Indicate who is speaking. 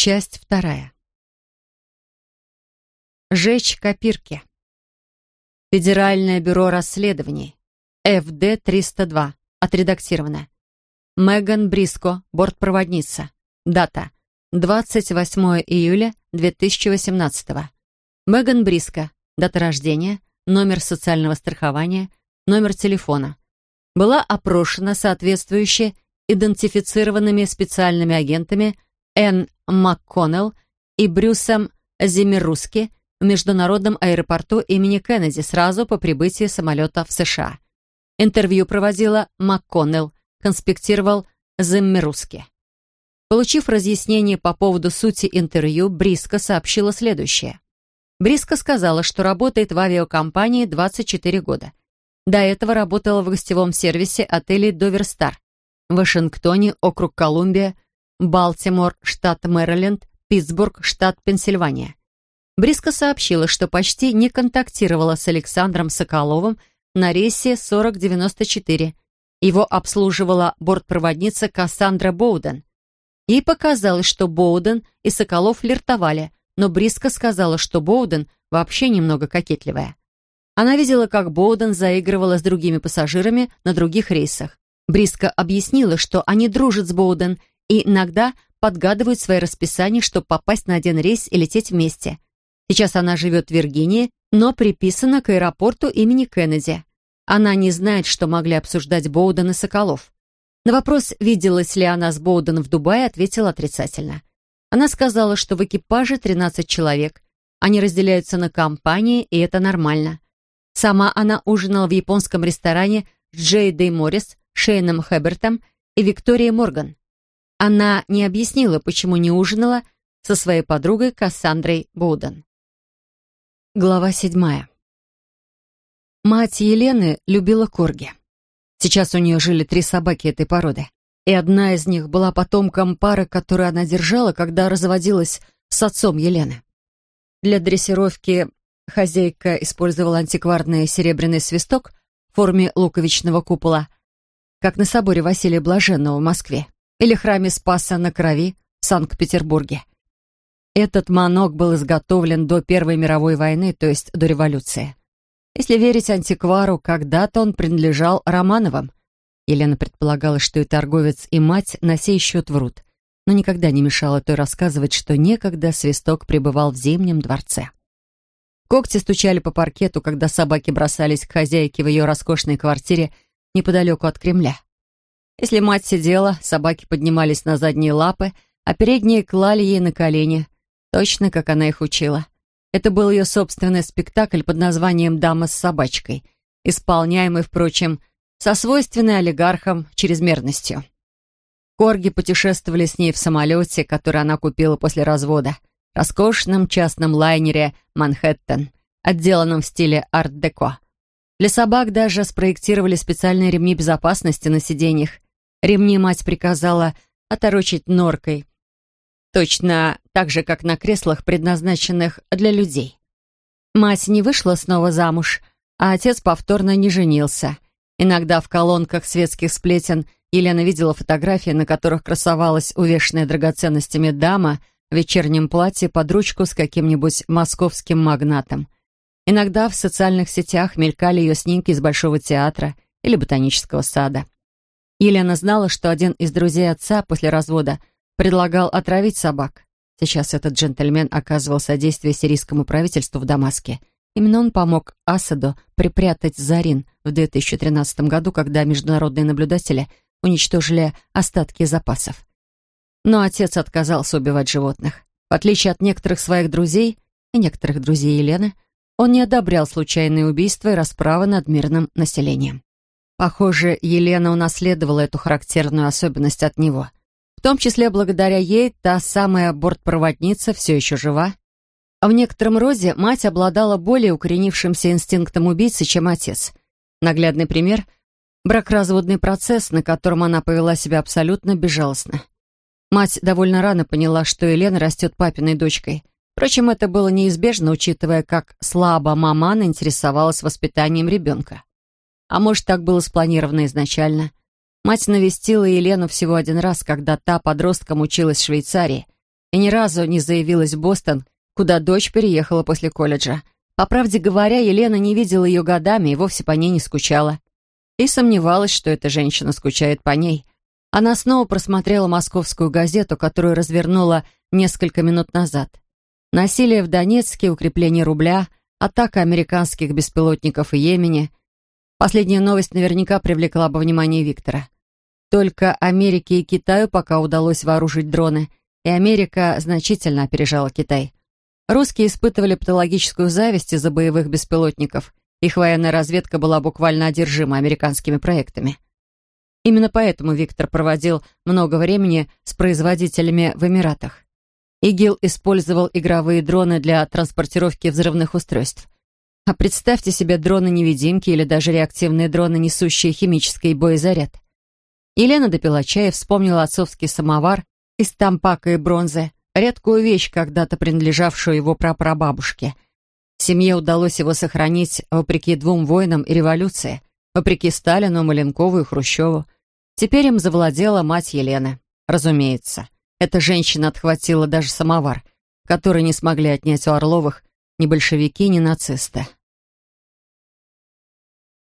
Speaker 1: Часть вторая. Жечь копирки. Федеральное бюро расследований. ФД-302. Отредактировано. Меган Бриско, бортпроводница. Дата. 28 июля 2018. Меган Бриско. Дата рождения, номер социального страхования, номер телефона. Была опрошена соответствующе идентифицированными специальными агентами Н. МакКоннелл и Брюсом Зимеруски в международном аэропорту имени Кеннеди сразу по прибытии самолета в США. Интервью проводила МакКоннелл, конспектировал Зиммеруски. Получив разъяснение по поводу сути интервью, Бриска сообщила следующее. Бриска сказала, что работает в авиакомпании 24 года. До этого работала в гостевом сервисе отелей «Доверстар» в Вашингтоне, округ Колумбия, Балтимор, штат Мэриленд, Питтсбург, штат Пенсильвания. Бриска сообщила, что почти не контактировала с Александром Соколовым на рейсе 4094. Его обслуживала бортпроводница Кассандра Боуден. Ей показалось, что Боуден и Соколов флиртовали, но Бриска сказала, что Боуден вообще немного кокетливая. Она видела, как Боуден заигрывала с другими пассажирами на других рейсах. Бриска объяснила, что они дружат с Боуден и иногда подгадывают свои расписания, чтобы попасть на один рейс и лететь вместе. Сейчас она живет в Виргинии, но приписана к аэропорту имени Кеннеди. Она не знает, что могли обсуждать Боуден и Соколов. На вопрос, виделась ли она с Боуден в Дубае, ответила отрицательно. Она сказала, что в экипаже 13 человек. Они разделяются на компании, и это нормально. Сама она ужинала в японском ресторане с Джей Дэй Моррис, Шейном Хэбертом и Викторией Морган. Она не объяснила, почему не ужинала со своей подругой Кассандрой Боуден. Глава седьмая. Мать Елены любила корги. Сейчас у нее жили три собаки этой породы, и одна из них была потомком пары, которую она держала, когда разводилась с отцом Елены. Для дрессировки хозяйка использовала антикварный серебряный свисток в форме луковичного купола, как на соборе Василия Блаженного в Москве или храме Спаса на Крови в Санкт-Петербурге. Этот манок был изготовлен до Первой мировой войны, то есть до революции. Если верить антиквару, когда-то он принадлежал Романовым. Елена предполагала, что и торговец, и мать на сей счет врут, но никогда не мешала той рассказывать, что некогда свисток пребывал в Зимнем дворце. Когти стучали по паркету, когда собаки бросались к хозяйке в ее роскошной квартире неподалеку от Кремля. Если мать сидела, собаки поднимались на задние лапы, а передние клали ей на колени, точно как она их учила. Это был ее собственный спектакль под названием «Дама с собачкой», исполняемый, впрочем, со свойственной олигархам чрезмерностью. Корги путешествовали с ней в самолете, который она купила после развода, роскошном частном лайнере «Манхэттен», отделанном в стиле арт-деко. Для собак даже спроектировали специальные ремни безопасности на сиденьях, Ремни мать приказала оторочить норкой. Точно так же, как на креслах, предназначенных для людей. Мать не вышла снова замуж, а отец повторно не женился. Иногда в колонках светских сплетен Елена видела фотографии, на которых красовалась увешанная драгоценностями дама в вечернем платье под ручку с каким-нибудь московским магнатом. Иногда в социальных сетях мелькали ее снимки из Большого театра или Ботанического сада. Елена знала, что один из друзей отца после развода предлагал отравить собак. Сейчас этот джентльмен оказывал содействие сирийскому правительству в Дамаске. Именно он помог Асаду припрятать Зарин в 2013 году, когда международные наблюдатели уничтожили остатки запасов. Но отец отказался убивать животных. В отличие от некоторых своих друзей и некоторых друзей Елены, он не одобрял случайные убийства и расправы над мирным населением. Похоже, Елена унаследовала эту характерную особенность от него. В том числе благодаря ей та самая бортпроводница все еще жива. А в некотором роде мать обладала более укоренившимся инстинктом убийцы, чем отец. Наглядный пример — бракоразводный процесс, на котором она повела себя абсолютно безжалостно. Мать довольно рано поняла, что Елена растет папиной дочкой. Впрочем, это было неизбежно, учитывая, как слабо маман интересовалась воспитанием ребенка. А может, так было спланировано изначально. Мать навестила Елену всего один раз, когда та подростком училась в Швейцарии. и ни разу не заявилась в Бостон, куда дочь переехала после колледжа. По правде говоря, Елена не видела ее годами и вовсе по ней не скучала. И сомневалась, что эта женщина скучает по ней. Она снова просмотрела московскую газету, которую развернула несколько минут назад. Насилие в Донецке, укрепление рубля, атака американских беспилотников в Йемене. Последняя новость наверняка привлекла бы внимание Виктора. Только Америке и Китаю пока удалось вооружить дроны, и Америка значительно опережала Китай. Русские испытывали патологическую зависть из-за боевых беспилотников. Их военная разведка была буквально одержима американскими проектами. Именно поэтому Виктор проводил много времени с производителями в Эмиратах. ИГИЛ использовал игровые дроны для транспортировки взрывных устройств. А представьте себе дроны-невидимки или даже реактивные дроны, несущие химический боезаряд. Елена допила чая, вспомнила отцовский самовар из тампака и бронзы, редкую вещь, когда-то принадлежавшую его прапрабабушке. Семье удалось его сохранить вопреки двум войнам и революции, вопреки Сталину, Маленкову и Хрущеву. Теперь им завладела мать Елены. Разумеется, эта женщина отхватила даже самовар, который не смогли отнять у Орловых ни большевики, ни нацисты.